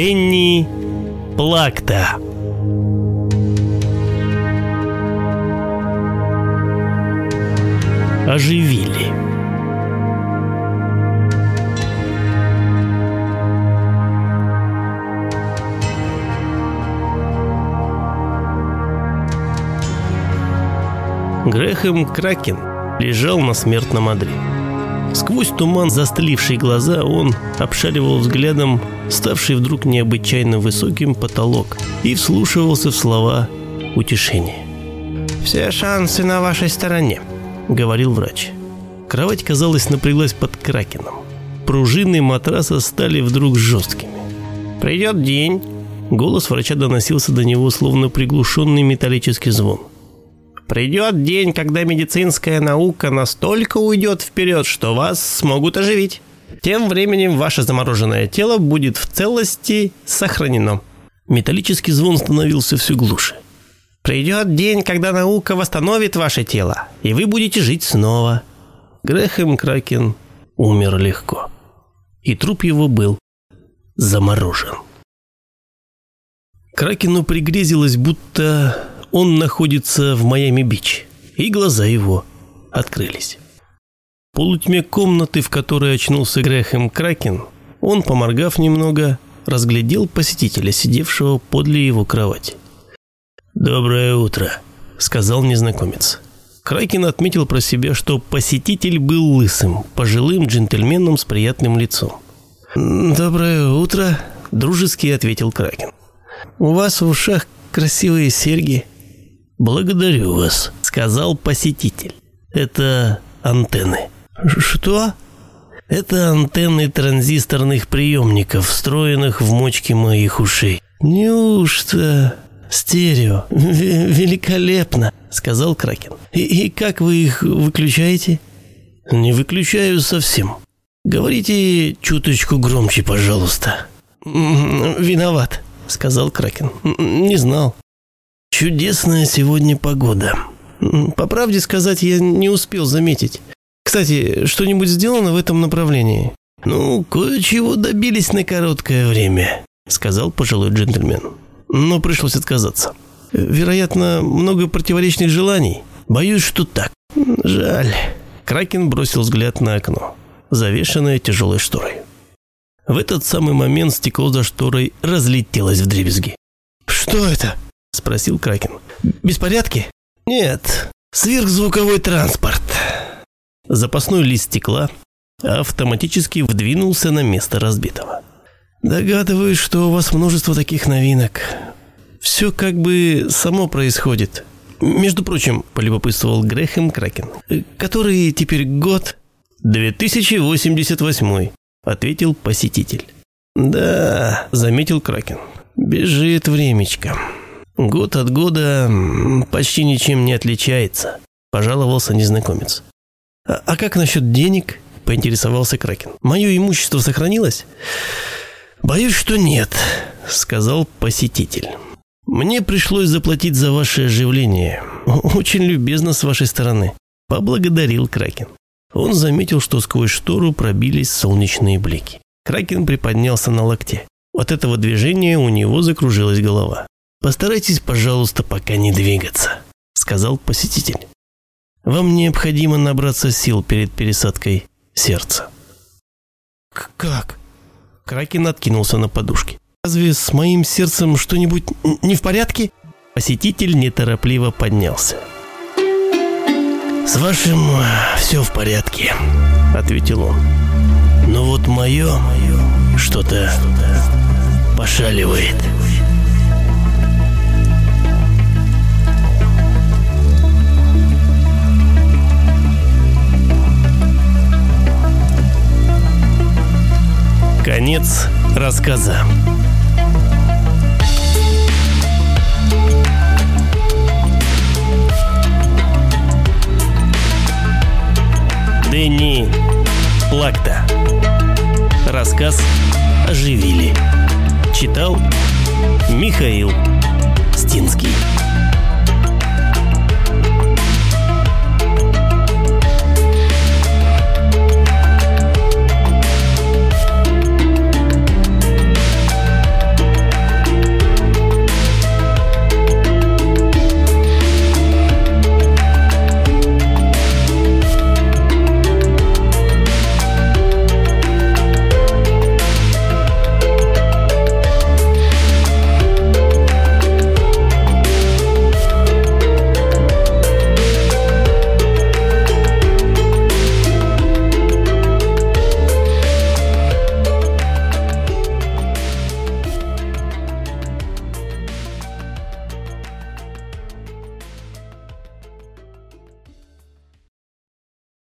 Дэнни Плакта. Оживили. Грэхэм Кракен лежал на смертном одре. Сквозь туман застылившие глаза он обшаривал взглядом ставший вдруг необычайно высоким потолок и вслушивался в слова утешения. «Все шансы на вашей стороне», — говорил врач. Кровать, казалось, напряглась под кракеном. Пружины матраса стали вдруг жесткими. «Придет день», — голос врача доносился до него, словно приглушенный металлический звон. Придет день, когда медицинская наука настолько уйдет вперед, что вас смогут оживить. Тем временем ваше замороженное тело будет в целости сохранено. Металлический звон становился все глуше. Придет день, когда наука восстановит ваше тело, и вы будете жить снова. Грэхэм Кракен умер легко. И труп его был заморожен. Кракену пригрезилось, будто он находится в Майами-Бич, и глаза его открылись. В полутьме комнаты, в которой очнулся Грэхэм Кракен, он, поморгав немного, разглядел посетителя, сидевшего подле его кровати. «Доброе утро», — сказал незнакомец. Кракен отметил про себя, что посетитель был лысым, пожилым джентльменом с приятным лицом. «Доброе утро», — дружески ответил Кракен. «У вас в ушах красивые серьги, «Благодарю вас», — сказал посетитель. «Это антенны». «Что?» «Это антенны транзисторных приемников, встроенных в мочки моих ушей». «Неужто?» «Стерео. В великолепно», — сказал Кракен. И, «И как вы их выключаете?» «Не выключаю совсем. Говорите чуточку громче, пожалуйста». «Виноват», — сказал Кракен. «Не знал». Чудесная сегодня погода. По правде сказать, я не успел заметить. Кстати, что-нибудь сделано в этом направлении? Ну, кое-чего добились на короткое время, сказал пожилой джентльмен. Но пришлось отказаться. Вероятно, много противоречных желаний. Боюсь, что так. Жаль. Кракен бросил взгляд на окно, завешенное тяжелой шторой. В этот самый момент стекло за шторой разлетелось в дребезги. «Что это?» – спросил Кракен. «Беспорядки?» «Нет, сверхзвуковой транспорт». Запасной лист стекла автоматически вдвинулся на место разбитого. «Догадываюсь, что у вас множество таких новинок. Все как бы само происходит. Между прочим, полюбопытствовал Грэхэм Кракен. Который теперь год?» «2088», — ответил посетитель. «Да», — заметил Кракен. «Бежит времечко». Год от года почти ничем не отличается, пожаловался незнакомец. А, а как насчет денег? поинтересовался Кракен. Мое имущество сохранилось? Боюсь, что нет, сказал посетитель. Мне пришлось заплатить за ваше оживление. Очень любезно с вашей стороны. Поблагодарил Кракен. Он заметил, что сквозь штору пробились солнечные блики. Кракен приподнялся на локте. От этого движения у него закружилась голова. «Постарайтесь, пожалуйста, пока не двигаться», — сказал посетитель. «Вам необходимо набраться сил перед пересадкой сердца». «Как?» Кракен откинулся на подушке. «Разве с моим сердцем что-нибудь не в порядке?» Посетитель неторопливо поднялся. «С вашим все в порядке», — ответил он. «Но вот мое что-то пошаливает». Конец рассказа. Дэнни Плакта. Рассказ оживили. Читал Михаил Стинский.